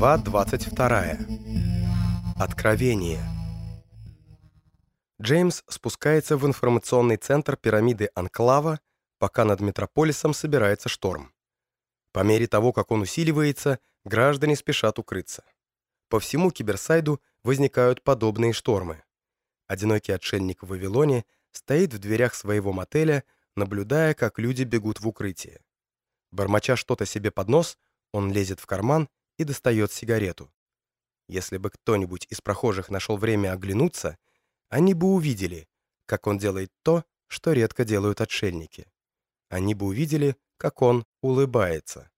Глава 22. Откровение. Джеймс спускается в информационный центр пирамиды Анклава, пока над метрополисом собирается шторм. По мере того, как он усиливается, граждане спешат укрыться. По всему Киберсайду возникают подобные штормы. Одинокий отшельник в Вавилоне стоит в дверях своего мотеля, наблюдая, как люди бегут в укрытие. Бормоча что-то себе под нос, он лезет в карман и достает сигарету. Если бы кто-нибудь из прохожих нашел время оглянуться, они бы увидели, как он делает то, что редко делают отшельники. Они бы увидели, как он улыбается.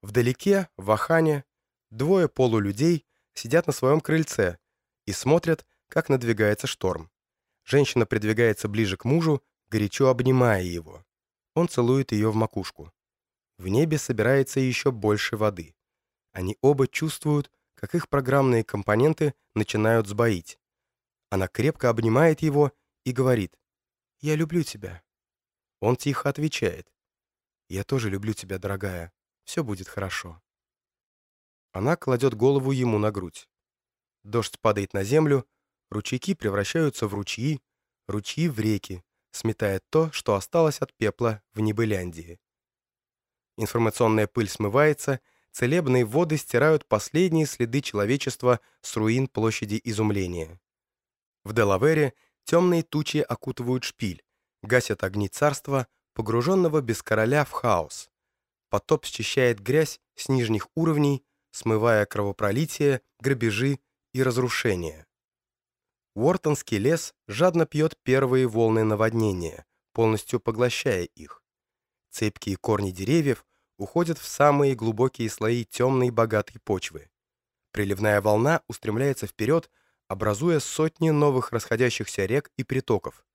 Вдалеке, в Ахане, двое полулюдей сидят на своем крыльце и смотрят, как надвигается шторм. Женщина придвигается ближе к мужу, горячо обнимая его. Он целует ее в макушку. В небе собирается еще больше воды. Они оба чувствуют, как их программные компоненты начинают сбоить. Она крепко обнимает его и говорит «Я люблю тебя». Он тихо отвечает «Я тоже люблю тебя, дорогая. Все будет хорошо». Она кладет голову ему на грудь. Дождь падает на землю, ручейки превращаются в ручьи, ручьи в реки, сметая то, что осталось от пепла в Небыляндии. Информационная пыль смывается, целебные воды стирают последние следы человечества с руин площади изумления. В Делавере темные тучи окутывают шпиль, гасят огни царства, погруженного без короля в хаос. Потоп счищает грязь с нижних уровней, смывая кровопролитие, грабежи и разрушения. Уортонский лес жадно пьет первые волны наводнения, полностью поглощая их. Цепкие корни деревьев уходят в самые глубокие слои темной богатой почвы. Приливная волна устремляется вперед, образуя сотни новых расходящихся рек и притоков.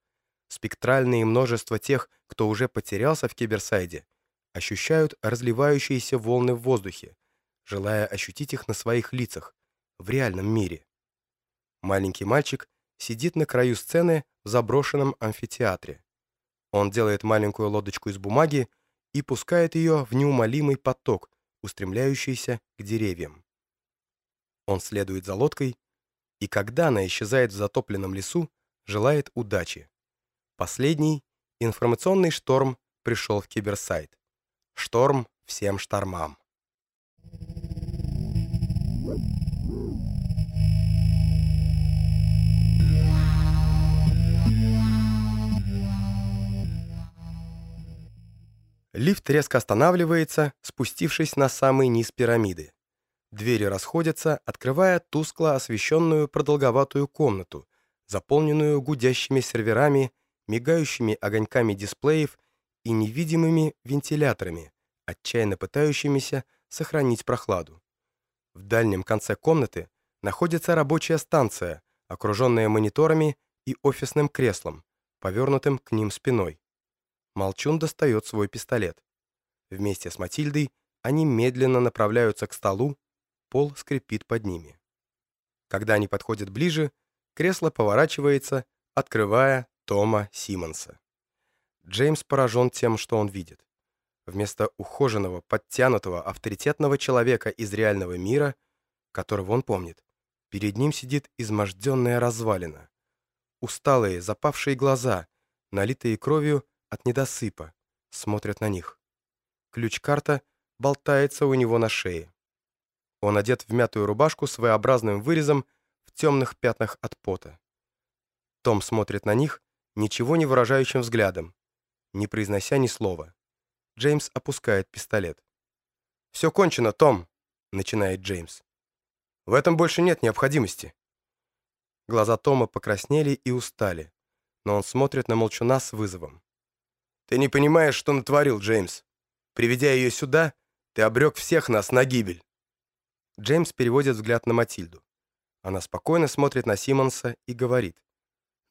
Спектральные множество тех, кто уже потерялся в Киберсайде, ощущают разливающиеся волны в воздухе, желая ощутить их на своих лицах, в реальном мире. Маленький мальчик сидит на краю сцены в заброшенном амфитеатре. Он делает маленькую лодочку из бумаги и пускает ее в неумолимый поток, устремляющийся к деревьям. Он следует за лодкой, и когда она исчезает в затопленном лесу, желает удачи. Последний информационный шторм пришел в киберсайт. Шторм всем штормам. Лифт резко останавливается, спустившись на самый низ пирамиды. Двери расходятся, открывая тускло освещенную продолговатую комнату, заполненную гудящими серверами, мигающими огоньками дисплеев и невидимыми вентиляторами, отчаянно пытающимися сохранить прохладу. В дальнем конце комнаты находится рабочая станция, окруженная мониторами и офисным креслом, повернутым к ним спиной. Молчун достает свой пистолет. Вместе с Матильдой они медленно направляются к столу, пол скрипит под ними. Когда они подходят ближе, кресло поворачивается, открывая Тома Симмонса. Джеймс поражен тем, что он видит. Вместо ухоженного, подтянутого, авторитетного человека из реального мира, которого он помнит, перед ним сидит изможденная развалина. Усталые, запавшие глаза, налитые кровью, от недосыпа, смотрят на них. Ключ-карта болтается у него на шее. Он одет в мятую рубашку с V-образным вырезом в темных пятнах от пота. Том смотрит на них ничего не выражающим взглядом, не произнося ни слова. Джеймс опускает пистолет. «Все кончено, Том!» — начинает Джеймс. «В этом больше нет необходимости». Глаза Тома покраснели и устали, но он смотрит на молчуна с вызовом. Ты не понимаешь, что натворил, Джеймс. Приведя ее сюда, ты обрек всех нас на гибель. Джеймс переводит взгляд на Матильду. Она спокойно смотрит на Симмонса и говорит.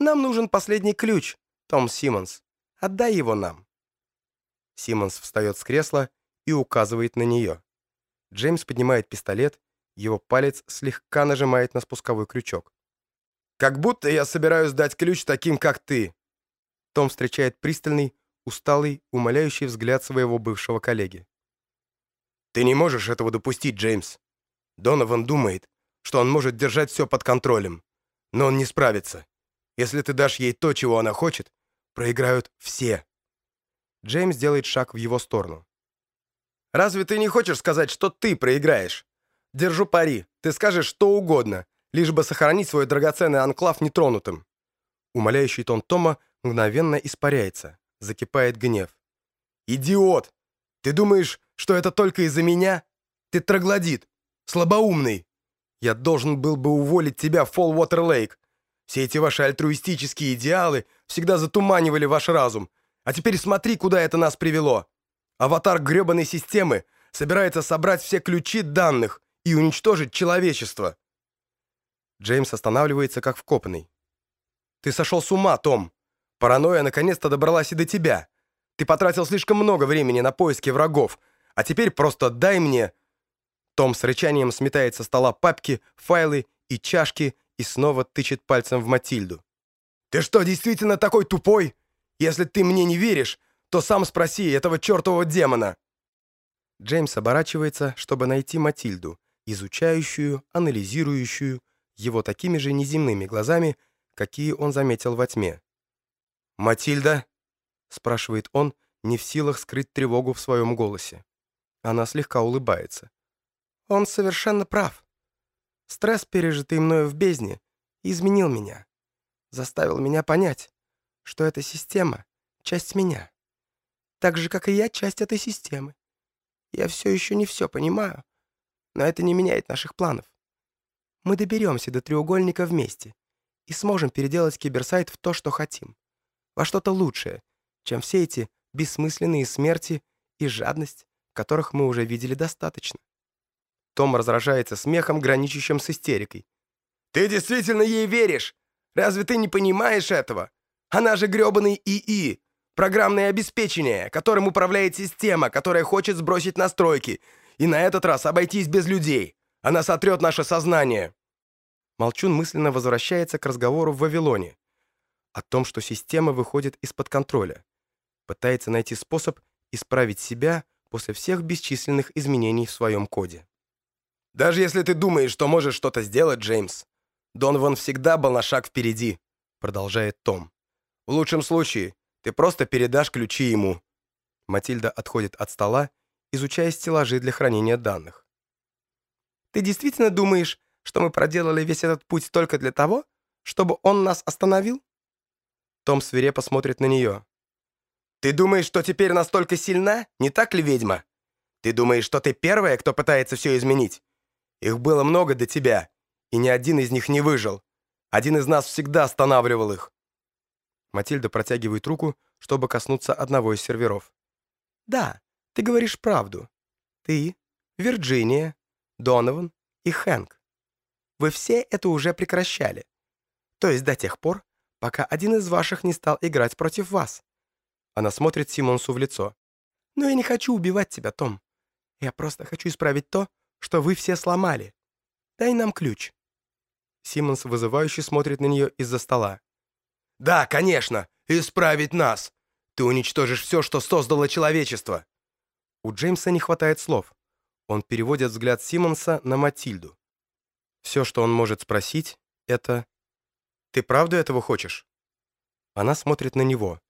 «Нам нужен последний ключ, Том Симмонс. Отдай его нам». Симмонс встает с кресла и указывает на нее. Джеймс поднимает пистолет, его палец слегка нажимает на спусковой крючок. «Как будто я собираюсь дать ключ таким, как ты!» Том встречает пристальный, усталый, умоляющий взгляд своего бывшего коллеги. «Ты не можешь этого допустить, Джеймс. Донован думает, что он может держать все под контролем. Но он не справится. Если ты дашь ей то, чего она хочет, проиграют все. Джеймс делает шаг в его сторону. «Разве ты не хочешь сказать, что ты проиграешь? Держу пари, ты скажешь что угодно, лишь бы сохранить свой драгоценный анклав нетронутым». Умоляющий тон Тома мгновенно испаряется, закипает гнев. «Идиот! Ты думаешь, что это только из-за меня? Ты троглодит, слабоумный. Я должен был бы уволить тебя в Фолл-Уотер Лейк. Все эти ваши альтруистические идеалы всегда затуманивали ваш разум. А теперь смотри, куда это нас привело. Аватар гребаной системы собирается собрать все ключи данных и уничтожить человечество. Джеймс останавливается, как вкопанный. «Ты сошел с ума, Том. Паранойя наконец-то добралась и до тебя. Ты потратил слишком много времени на поиски врагов, а теперь просто дай мне...» Том с рычанием сметает со стола папки, файлы и чашки и снова тычет пальцем в Матильду. «Ты что, действительно такой тупой? Если ты мне не веришь, то сам спроси этого чертового демона!» Джеймс оборачивается, чтобы найти Матильду, изучающую, анализирующую его такими же неземными глазами, какие он заметил во тьме. «Матильда?» — спрашивает он, не в силах скрыть тревогу в своем голосе. Она слегка улыбается. Он совершенно прав. Стресс, пережитый мною в бездне, изменил меня. Заставил меня понять, что эта система — часть меня. Так же, как и я, часть этой системы. Я все еще не все понимаю, но это не меняет наших планов. Мы доберемся до треугольника вместе и сможем переделать киберсайт в то, что хотим. Во что-то лучшее, чем все эти бессмысленные смерти и жадность, которых мы уже видели достаточно. Том разражается смехом, граничащим с истерикой. «Ты действительно ей веришь? Разве ты не понимаешь этого? Она же грёбаный ИИ, программное обеспечение, которым управляет система, которая хочет сбросить настройки, и на этот раз обойтись без людей. Она сотрет наше сознание». Молчун мысленно возвращается к разговору в Вавилоне о том, что система выходит из-под контроля, пытается найти способ исправить себя после всех бесчисленных изменений в своем коде. «Даже если ты думаешь, что можешь что-то сделать, Джеймс, Донован всегда был на шаг впереди», продолжает Том. «В лучшем случае ты просто передашь ключи ему». Матильда отходит от стола, изучая стеллажи для хранения данных. «Ты действительно думаешь, что мы проделали весь этот путь только для того, чтобы он нас остановил?» Том свирепо смотрит на нее. «Ты думаешь, что теперь настолько сильна? Не так ли, ведьма? Ты думаешь, что ты первая, кто пытается все изменить? Их было много до тебя, и ни один из них не выжил. Один из нас всегда останавливал их». Матильда протягивает руку, чтобы коснуться одного из серверов. «Да, ты говоришь правду. Ты, Вирджиния, Донован и Хэнк. Вы все это уже прекращали. То есть до тех пор, пока один из ваших не стал играть против вас. Она смотрит Симонсу в лицо. «Но я не хочу убивать тебя, Том. Я просто хочу исправить то, что вы все сломали. Дай нам ключ». Симмонс вызывающе смотрит на нее из-за стола. «Да, конечно, исправить нас. Ты уничтожишь все, что создало человечество». У Джеймса не хватает слов. Он переводит взгляд Симмонса на Матильду. Все, что он может спросить, это «Ты правда этого хочешь?» Она смотрит на него.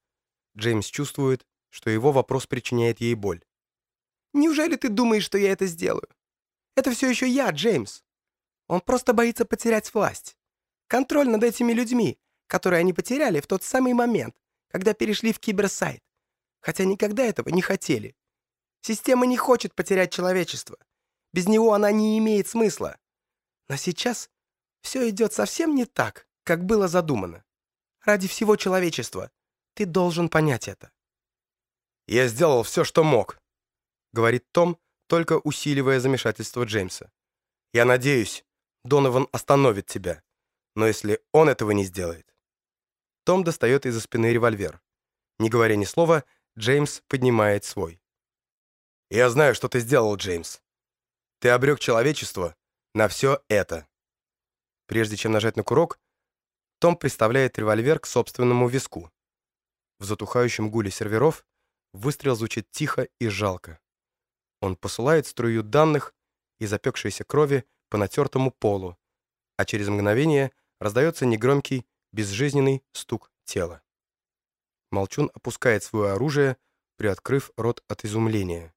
Джеймс чувствует, что его вопрос причиняет ей боль. «Неужели ты думаешь, что я это сделаю? Это все еще я, Джеймс. Он просто боится потерять власть. Контроль над этими людьми, которые они потеряли в тот самый момент, когда перешли в киберсайт. Хотя никогда этого не хотели. Система не хочет потерять человечество. Без него она не имеет смысла. Но сейчас все идет совсем не так, как было задумано. Ради всего человечества ты должен понять это. «Я сделал все, что мог», — говорит Том, только усиливая замешательство Джеймса. «Я надеюсь, Донован остановит тебя, но если он этого не сделает...» Том достает из-за спины револьвер. Не говоря ни слова, Джеймс поднимает свой. «Я знаю, что ты сделал, Джеймс. Ты обрек человечество на все это». Прежде чем нажать на курок, том приставляет револьвер к собственному виску. В затухающем гуле серверов выстрел звучит тихо и жалко. Он посылает струю данных, и запекшейся крови по натертому полу, а через мгновение раздается негромкий, безжизненный стук тела. Молчун опускает свое оружие, приоткрыв рот от изумления.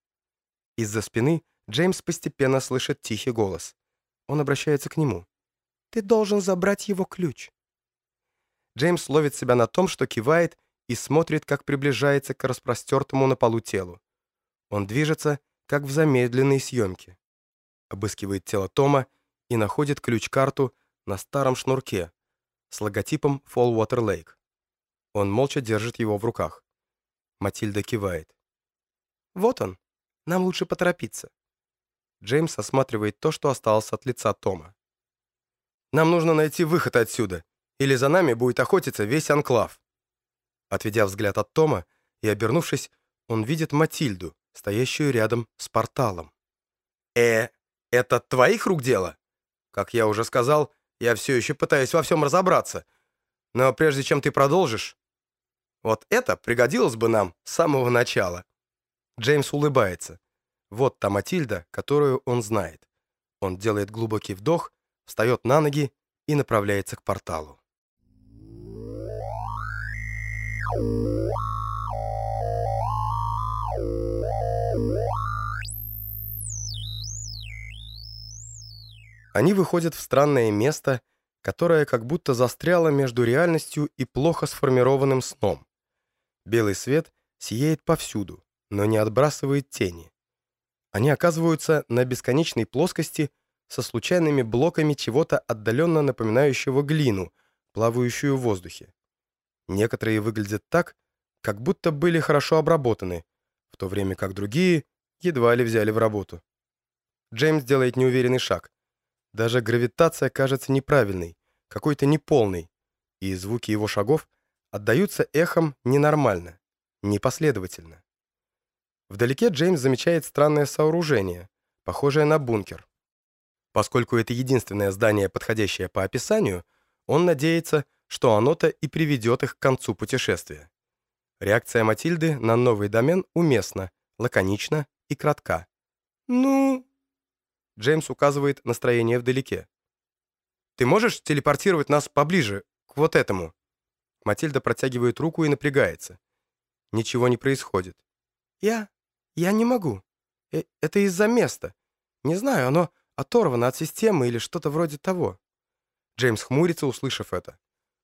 Из-за спины Джеймс постепенно слышит тихий голос. Он обращается к нему. «Ты должен забрать его ключ». Джеймс ловит себя на том, что кивает и смотрит, как приближается к распростертому на полу телу. Он движется, как в замедленной съемке. Обыскивает тело Тома и находит ключ-карту на старом шнурке с логотипом Fallwater Lake. Он молча держит его в руках. Матильда кивает. «Вот он. Нам лучше поторопиться». Джеймс осматривает то, что осталось от лица Тома. «Нам нужно найти выход отсюда, или за нами будет охотиться весь анклав». Отведя взгляд от Тома и обернувшись, он видит Матильду, стоящую рядом с порталом. «Э, это твоих рук дело?» Как я уже сказал, я все еще пытаюсь во всем разобраться. Но прежде чем ты продолжишь, вот это пригодилось бы нам с самого начала. Джеймс улыбается. Вот та Матильда, которую он знает. Он делает глубокий вдох, встает на ноги и направляется к порталу. Они выходят в странное место, которое как будто застряло между реальностью и плохо сформированным сном. Белый свет сияет повсюду, но не отбрасывает тени. Они оказываются на бесконечной плоскости со случайными блоками чего-то отдаленно напоминающего глину, плавающую в воздухе. Некоторые выглядят так, как будто были хорошо обработаны, в то время как другие едва ли взяли в работу. Джеймс делает неуверенный шаг. Даже гравитация кажется неправильной, какой-то неполной, и звуки его шагов отдаются эхом ненормально, непоследовательно. Вдалеке Джеймс замечает странное сооружение, похожее на бункер. Поскольку это единственное здание, подходящее по описанию, он надеется, что оно-то и приведет их к концу путешествия. Реакция Матильды на новый домен уместна, лаконична и кратка. «Ну...» Джеймс указывает настроение вдалеке. «Ты можешь телепортировать нас поближе, к вот этому?» Матильда протягивает руку и напрягается. Ничего не происходит. «Я... я не могу. Э это из-за места. Не знаю, оно оторвано от системы или что-то вроде того». Джеймс хмурится, услышав это.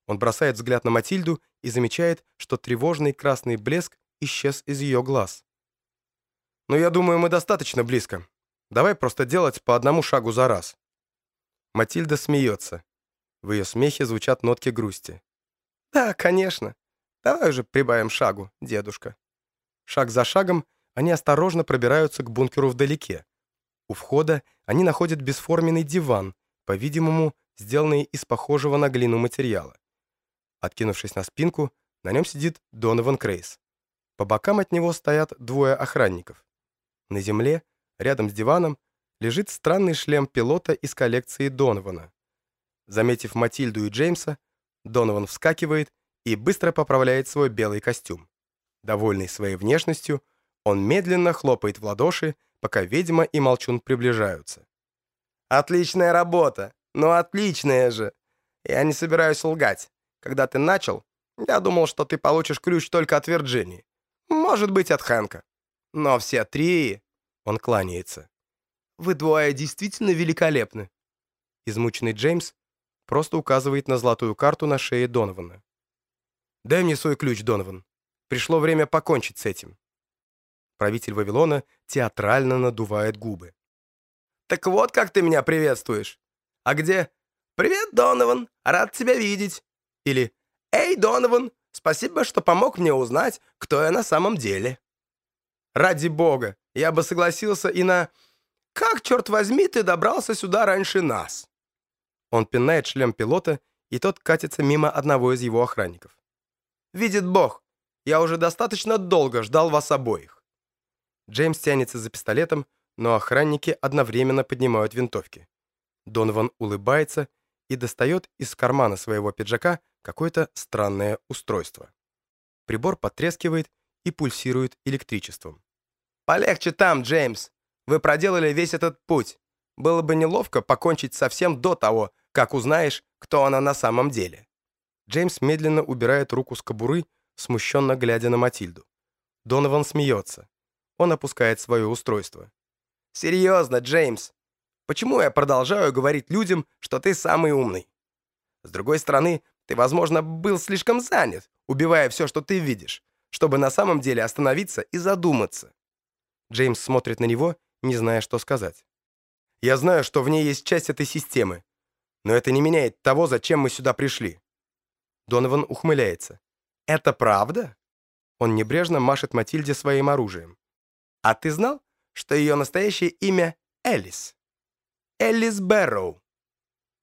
Он бросает взгляд на Матильду и замечает, что тревожный красный блеск исчез из ее глаз. «Но я думаю, мы достаточно близко. Давай просто делать по одному шагу за раз». Матильда смеется. В ее смехе звучат нотки грусти. «Да, конечно. Давай уже прибавим шагу, дедушка». Шаг за шагом они осторожно пробираются к бункеру вдалеке. У входа они находят бесформенный диван, по-видимому, сделанный из похожего на глину материала. Откинувшись на спинку, на нем сидит Донован Крейс. По бокам от него стоят двое охранников. На земле, рядом с диваном, лежит странный шлем пилота из коллекции Донована. Заметив Матильду и Джеймса, Донован вскакивает и быстро поправляет свой белый костюм. Довольный своей внешностью, он медленно хлопает в ладоши, пока ведьма и молчун приближаются. «Отличная работа! Ну, отличная же! Я не собираюсь лгать. Когда ты начал, я думал, что ты получишь ключ только от Вирджинии. Может быть, от Хэнка. Но все три...» Он кланяется. «Вы двое действительно великолепны!» Измученный Джеймс просто указывает на золотую карту на шее Донована. «Дай мне свой ключ, Донован. Пришло время покончить с этим». Правитель Вавилона театрально надувает губы. «Так вот как ты меня приветствуешь. А где? Привет, Донован, рад тебя видеть. Или «Эй, Донован, спасибо, что помог мне узнать, кто я на самом деле». Ради бога, я бы согласился и на «Как, черт возьми, ты добрался сюда раньше нас?» Он пинает шлем пилота, и тот катится мимо одного из его охранников. «Видит Бог, я уже достаточно долго ждал вас обоих». Джеймс тянется за пистолетом, но охранники одновременно поднимают винтовки. Донован улыбается и достает из кармана своего пиджака какое-то странное устройство. Прибор потрескивает и пульсирует электричеством. «Полегче там, Джеймс! Вы проделали весь этот путь. было бы неловко покончить совсем до того, как узнаешь, кто она на самом деле. Джеймс медленно убирает руку с кобуры, смущенно глядя на Матильду. Донован смеется. Он опускает свое устройство. «Серьезно, Джеймс, почему я продолжаю говорить людям, что ты самый умный? С другой стороны, ты, возможно, был слишком занят, убивая все, что ты видишь, чтобы на самом деле остановиться и задуматься». Джеймс смотрит на него, не зная, что сказать. «Я знаю, что в ней есть часть этой системы, но это не меняет того, зачем мы сюда пришли». Донован ухмыляется. «Это правда?» Он небрежно машет Матильде своим оружием. «А ты знал, что ее настоящее имя Элис?» «Элис Бэрроу».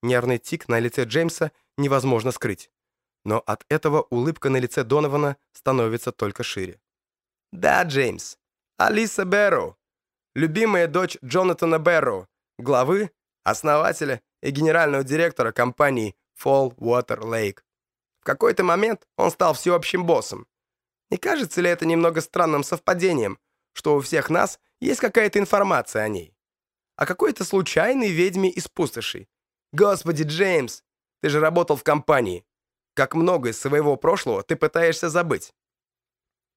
Нервный тик на лице Джеймса невозможно скрыть. Но от этого улыбка на лице Донована становится только шире. «Да, Джеймс, Алиса Бэрроу, любимая дочь Джонатана Бэрроу, главы, основателя и генерального директора компании Fall Water Lake. В какой-то момент он стал всеобщим боссом. Не кажется ли это немного странным совпадением, что у всех нас есть какая-то информация о ней? О какой-то случайной ведьме из пустоши. Господи, Джеймс, ты же работал в компании. Как много из своего прошлого ты пытаешься забыть.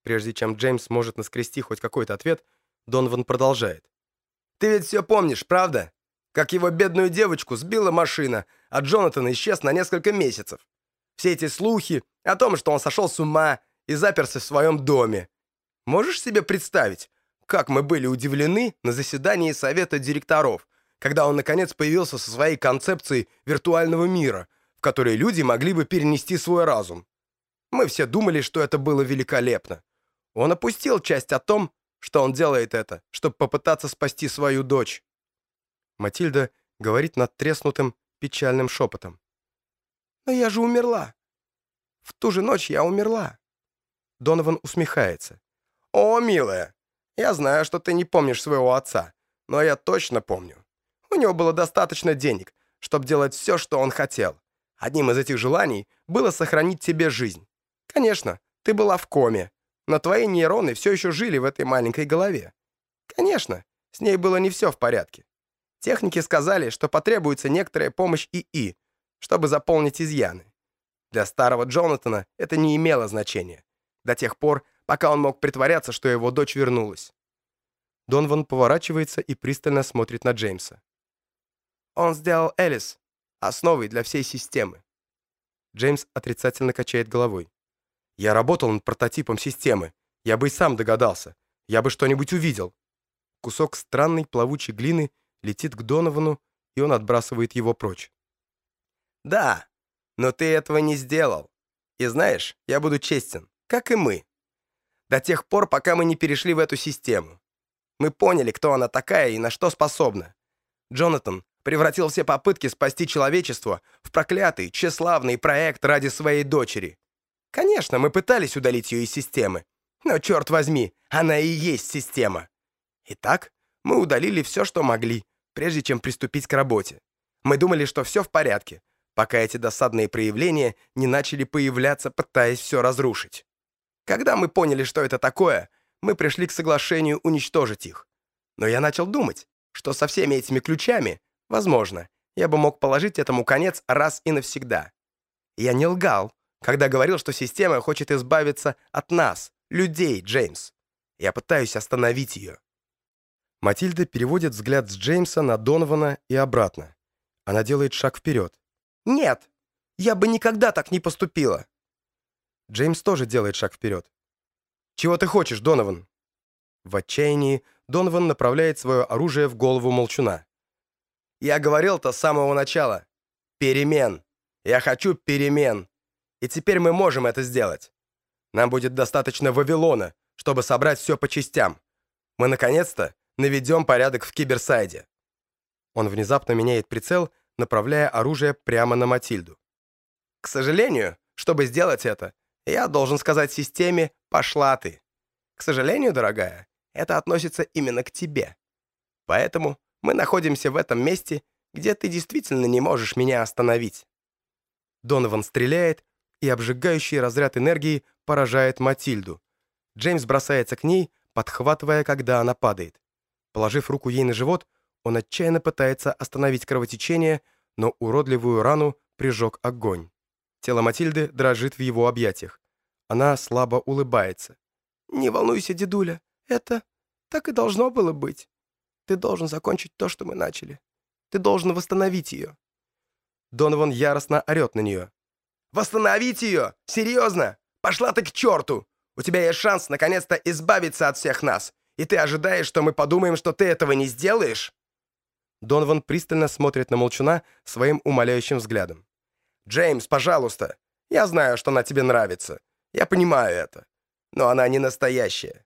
Прежде чем Джеймс может наскрести хоть какой-то ответ, Донован продолжает. «Ты ведь все помнишь, правда? Как его бедную девочку сбила машина, а Джонатан исчез на несколько месяцев. Все эти слухи о том, что он сошел с ума и заперся в своем доме. Можешь себе представить, как мы были удивлены на заседании совета директоров, когда он наконец появился со своей концепцией виртуального мира, в которой люди могли бы перенести свой разум. Мы все думали, что это было великолепно. Он опустил часть о том, что он делает это, чтобы попытаться спасти свою дочь. Матильда говорит над треснутым, печальным шепотом. «Но я же умерла. В ту же ночь я умерла». Донован усмехается. «О, милая, я знаю, что ты не помнишь своего отца, но я точно помню. У него было достаточно денег, чтобы делать все, что он хотел. Одним из этих желаний было сохранить тебе жизнь. Конечно, ты была в коме, но твои нейроны все еще жили в этой маленькой голове. Конечно, с ней было не все в порядке. Техники сказали, что потребуется некоторая помощь ИИ, чтобы заполнить изъяны. Для старого Джонатана это не имело значения. До тех пор, пока он мог притворяться, что его дочь вернулась. Донван поворачивается и пристально смотрит на Джеймса. Он сделал Элис основой для всей системы. Джеймс отрицательно качает головой. Я работал над прототипом системы. Я бы и сам догадался. Я бы что-нибудь увидел. Кусок странной плавучей глины летит к Доновану, и он отбрасывает его прочь. «Да, но ты этого не сделал. И знаешь, я буду честен, как и мы. До тех пор, пока мы не перешли в эту систему. Мы поняли, кто она такая и на что способна. Джонатан превратил все попытки спасти человечество в проклятый, тщеславный проект ради своей дочери. Конечно, мы пытались удалить ее из системы, но, черт возьми, она и есть система. Итак, мы удалили все, что могли, прежде чем приступить к работе. Мы думали, что все в порядке, пока эти досадные проявления не начали появляться, пытаясь все разрушить. Когда мы поняли, что это такое, мы пришли к соглашению уничтожить их. Но я начал думать, что со всеми этими ключами, возможно, я бы мог положить этому конец раз и навсегда. Я не лгал, когда говорил, что система хочет избавиться от нас, людей, Джеймс. Я пытаюсь остановить ее. Матильда переводит взгляд с Джеймса на Донована и обратно. Она делает шаг вперед. «Нет, я бы никогда так не поступила!» Джеймс тоже делает шаг вперед. «Чего ты хочешь, Донован?» В отчаянии Донован направляет свое оружие в голову молчуна. «Я говорил-то с самого начала. Перемен. Я хочу перемен. И теперь мы можем это сделать. Нам будет достаточно Вавилона, чтобы собрать все по частям. Мы, наконец-то, наведем порядок в Киберсайде». Он внезапно меняет прицел направляя оружие прямо на Матильду. «К сожалению, чтобы сделать это, я должен сказать системе «пошла ты». К сожалению, дорогая, это относится именно к тебе. Поэтому мы находимся в этом месте, где ты действительно не можешь меня остановить». Донован стреляет, и обжигающий разряд энергии поражает Матильду. Джеймс бросается к ней, подхватывая, когда она падает. Положив руку ей на живот, Он отчаянно пытается остановить кровотечение, но уродливую рану прижег огонь. Тело Матильды дрожит в его объятиях. Она слабо улыбается. «Не волнуйся, дедуля, это так и должно было быть. Ты должен закончить то, что мы начали. Ты должен восстановить ее». Донован яростно орет на нее. «Восстановить ее? Серьезно? Пошла ты к черту! У тебя есть шанс наконец-то избавиться от всех нас, и ты ожидаешь, что мы подумаем, что ты этого не сделаешь?» Донован пристально смотрит на Молчуна своим умоляющим взглядом. «Джеймс, пожалуйста. Я знаю, что она тебе нравится. Я понимаю это. Но она не настоящая.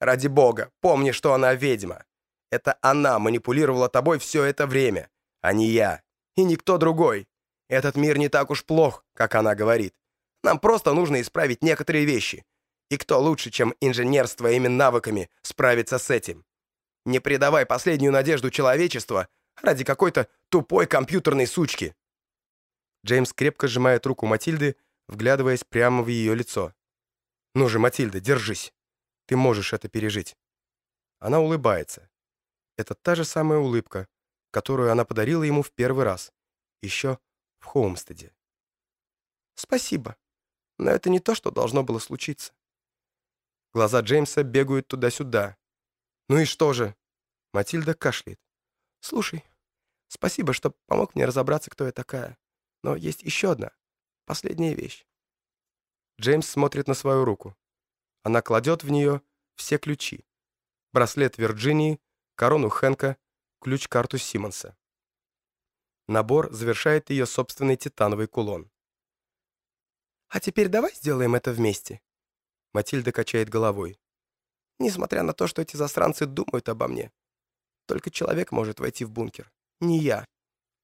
Ради бога, помни, что она ведьма. Это она манипулировала тобой все это время, а не я. И никто другой. Этот мир не так уж плох, как она говорит. Нам просто нужно исправить некоторые вещи. И кто лучше, чем инженер с твоими навыками, справится с этим? Не предавай последнюю надежду человечества ради какой-то тупой компьютерной сучки. Джеймс крепко сжимает руку Матильды, вглядываясь прямо в ее лицо. «Ну же, Матильда, держись. Ты можешь это пережить». Она улыбается. Это та же самая улыбка, которую она подарила ему в первый раз, еще в Хоумстеде. «Спасибо, но это не то, что должно было случиться». Глаза Джеймса бегают туда-сюда. «Ну и что же?» Матильда кашляет. «Слушай, спасибо, что помог мне разобраться, кто я такая. Но есть еще одна, последняя вещь». Джеймс смотрит на свою руку. Она кладет в нее все ключи. Браслет Вирджинии, корону Хэнка, ключ-карту Симмонса. Набор завершает ее собственный титановый кулон. «А теперь давай сделаем это вместе», Матильда качает головой. Несмотря на то, что эти засранцы думают обо мне. Только человек может войти в бункер, не я.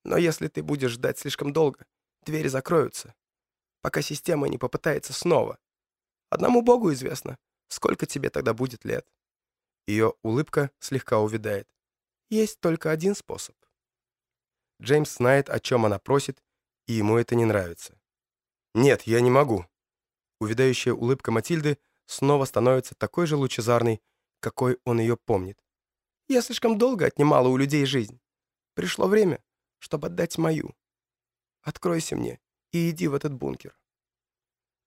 Но если ты будешь ждать слишком долго, двери закроются, пока система не попытается снова. Одному Богу известно, сколько тебе тогда будет лет. Ее улыбка слегка увядает. Есть только один способ. Джеймс знает, о чем она просит, и ему это не нравится. «Нет, я не могу», Увядающая улыбка Матильды снова становится такой же лучезарной, какой он ее помнит. «Я слишком долго отнимала у людей жизнь. Пришло время, чтобы отдать мою. Откройся мне и иди в этот бункер».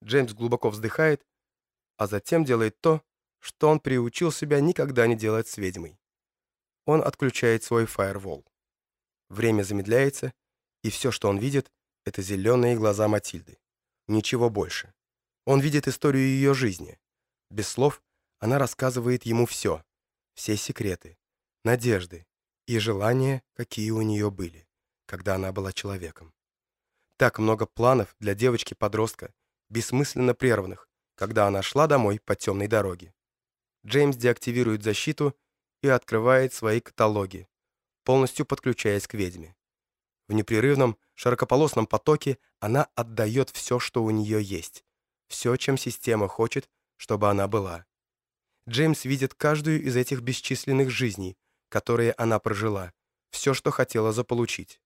Джеймс глубоко вздыхает, а затем делает то, что он приучил себя никогда не делать с ведьмой. Он отключает свой фаервол. Время замедляется, и все, что он видит, это зеленые глаза Матильды. Ничего больше. Он видит историю ее жизни. Без слов она рассказывает ему все. Все секреты, надежды и желания, какие у нее были, когда она была человеком. Так много планов для девочки-подростка, бессмысленно прерванных, когда она шла домой по темной дороге. Джеймс деактивирует защиту и открывает свои каталоги, полностью подключаясь к ведьме. В непрерывном, широкополосном потоке она отдает все, что у нее есть, все, чем система хочет, чтобы она была. Джеймс видит каждую из этих бесчисленных жизней, которые она прожила, все, что хотела заполучить.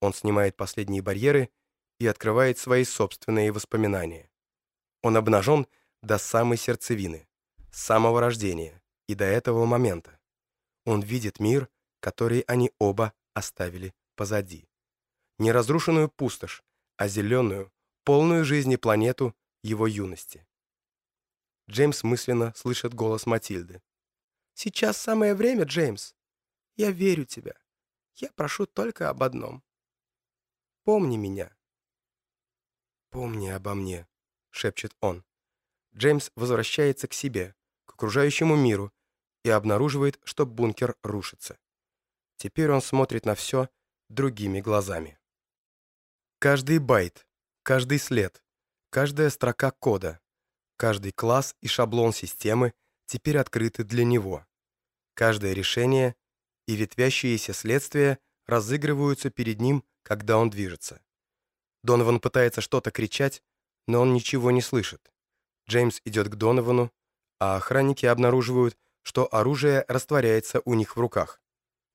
Он снимает последние барьеры и открывает свои собственные воспоминания. Он обнажен до самой сердцевины, с самого рождения и до этого момента. Он видит мир, который они оба оставили позади. Не разрушенную пустошь, а зеленую, полную жизни планету, его юности. Джеймс мысленно слышит голос Матильды. «Сейчас самое время, Джеймс. Я верю тебя. Я прошу только об одном. Помни меня». «Помни обо мне», — шепчет он. Джеймс возвращается к себе, к окружающему миру, и обнаруживает, что бункер рушится. Теперь он смотрит на все другими глазами. Каждый байт, каждый след, Каждая строка кода, каждый класс и шаблон системы теперь открыты для него. Каждое решение и ветвящиеся следствия разыгрываются перед ним, когда он движется. Донован пытается что-то кричать, но он ничего не слышит. Джеймс идет к Доновану, а охранники обнаруживают, что оружие растворяется у них в руках.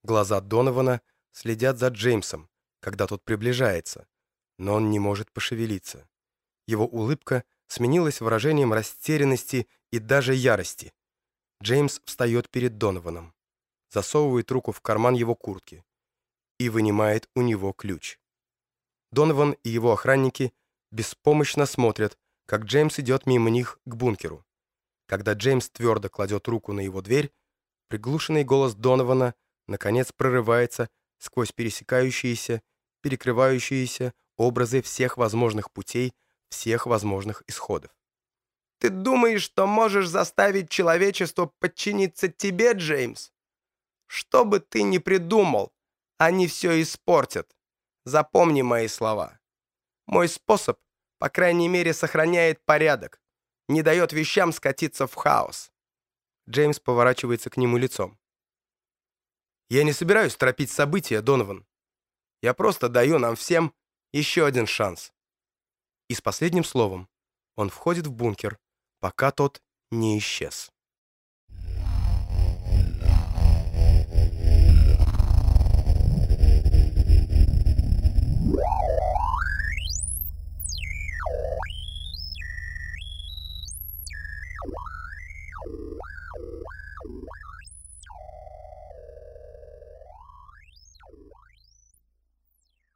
Глаза Донована следят за Джеймсом, когда тот приближается, но он не может пошевелиться. Его улыбка сменилась выражением растерянности и даже ярости. Джеймс встает перед Донованом. засовывает руку в карман его куртки и вынимает у него ключ. Донован и его охранники беспомощно смотрят, как Джеймс идет мимо них к бункеру. Когда Джеймс твердо кладет руку на его дверь, приглушенный голос Донована наконец прорывается сквозь пересекающиеся, перекрывающиеся образы всех возможных путей, всех возможных исходов. «Ты думаешь, что можешь заставить человечество подчиниться тебе, Джеймс? Что бы ты ни придумал, они все испортят. Запомни мои слова. Мой способ, по крайней мере, сохраняет порядок, не дает вещам скатиться в хаос». Джеймс поворачивается к нему лицом. «Я не собираюсь торопить события, Донован. Я просто даю нам всем еще один шанс». И с последним словом он входит в бункер, пока тот не исчез. Yeah.